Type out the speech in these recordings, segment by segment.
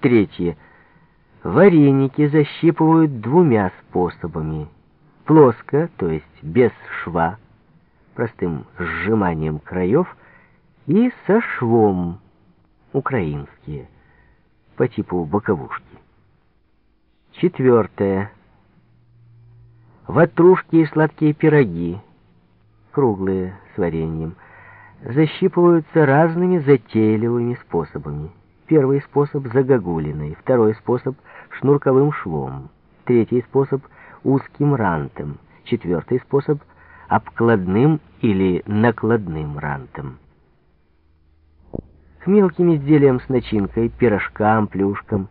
Третье. Вареники защипывают двумя способами. Плоско, то есть без шва, простым сжиманием краев, и со швом, украинские, по типу боковушки. Четвертое. Ватрушки и сладкие пироги, круглые, с вареньем, защипываются разными затейливыми способами. Первый способ — загогулиной, второй способ — шнурковым швом, третий способ — узким рантом, четвертый способ — обкладным или накладным рантом. К мелким изделиям с начинкой, пирожкам, плюшкам,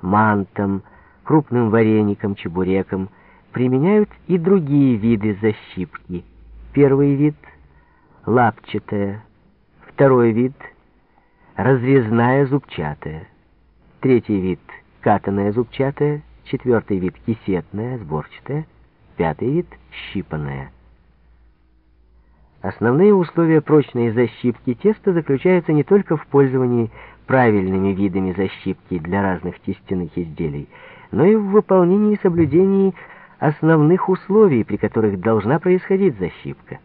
мантам, крупным вареникам, чебурекам применяют и другие виды защипки. Первый вид — лапчатая, второй вид — разрезная зубчатая. Третий вид — катанная зубчатая. Четвертый вид — кисетная, сборчатая. Пятый вид — щипанная. Основные условия прочной защипки теста заключаются не только в пользовании правильными видами защипки для разных тестяных изделий, но и в выполнении и соблюдении основных условий, при которых должна происходить защипка.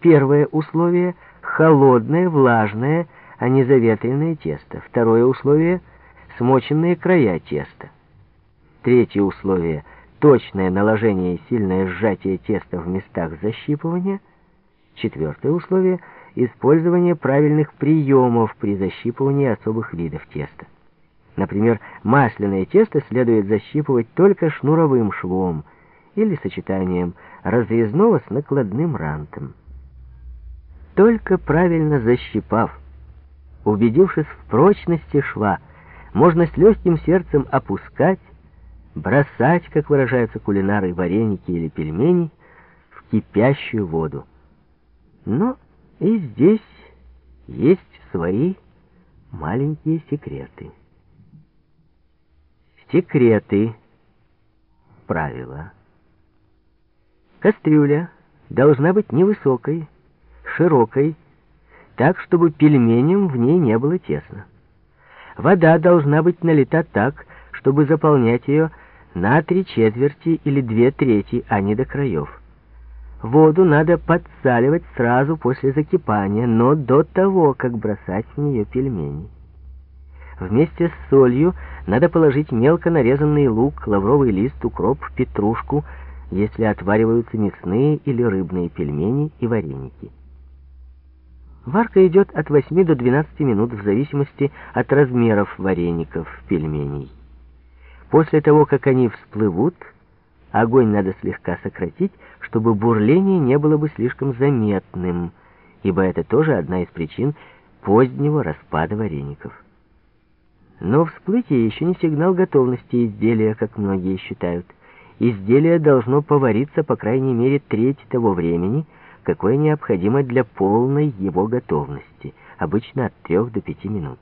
Первое условие — холодное, влажное, а не заветренное тесто. Второе условие — смоченные края теста. Третье условие — точное наложение и сильное сжатие теста в местах защипывания. Четвертое условие — использование правильных приемов при защипывании особых видов теста. Например, масляное тесто следует защипывать только шнуровым швом или сочетанием разрезного с накладным рантом. Только правильно защипав, Убедившись в прочности шва, можно с легким сердцем опускать, бросать, как выражаются кулинары, вареники или пельмени, в кипящую воду. Но и здесь есть свои маленькие секреты. Секреты. Правила. Кастрюля должна быть невысокой, широкой, так, чтобы пельменям в ней не было тесно. Вода должна быть налита так, чтобы заполнять ее на три четверти или две трети, а не до краев. Воду надо подсаливать сразу после закипания, но до того, как бросать в нее пельмени. Вместе с солью надо положить мелко нарезанный лук, лавровый лист, укроп, петрушку, если отвариваются мясные или рыбные пельмени и вареники. Варка идет от 8 до 12 минут в зависимости от размеров вареников, пельменей. После того, как они всплывут, огонь надо слегка сократить, чтобы бурление не было бы слишком заметным, ибо это тоже одна из причин позднего распада вареников. Но всплытие еще не сигнал готовности изделия, как многие считают. Изделие должно повариться по крайней мере треть того времени, какое необходимо для полной его готовности, обычно от 3 до 5 минут.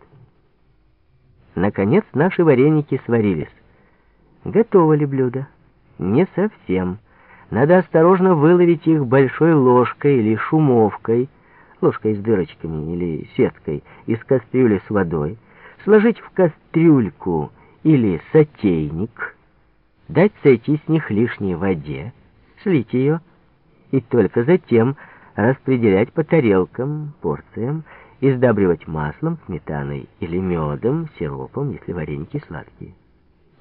Наконец наши вареники сварились. Готово ли блюдо? Не совсем. Надо осторожно выловить их большой ложкой или шумовкой, ложкой с дырочками или сеткой, из кастрюли с водой, сложить в кастрюльку или сотейник, дать сойти с них лишней воде, слить ее, и только затем распределять по тарелкам, порциям, издабривать маслом, сметаной или медом, сиропом, если вареники сладкие.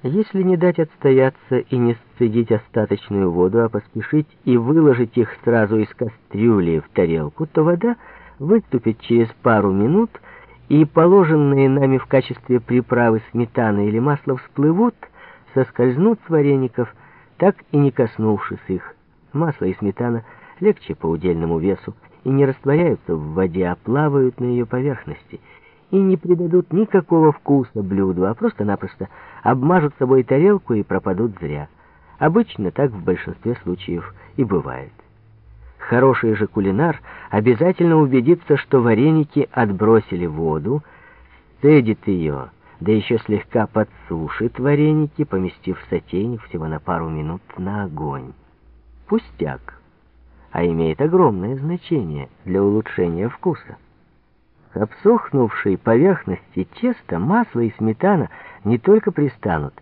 Если не дать отстояться и не сцедить остаточную воду, а поспешить и выложить их сразу из кастрюли в тарелку, то вода выступит через пару минут, и положенные нами в качестве приправы сметана или масло всплывут, соскользнут с вареников, так и не коснувшись их. Масло и сметана легче по удельному весу и не растворяются в воде, а плавают на ее поверхности и не придадут никакого вкуса блюду, а просто-напросто обмажут собой тарелку и пропадут зря. Обычно так в большинстве случаев и бывает. Хороший же кулинар обязательно убедится, что вареники отбросили воду, цедит ее, да еще слегка подсушит вареники, поместив сотейник всего на пару минут на огонь пустяк, а имеет огромное значение для улучшения вкуса. К обсохнувшей поверхности теста масло и сметана не только пристанут,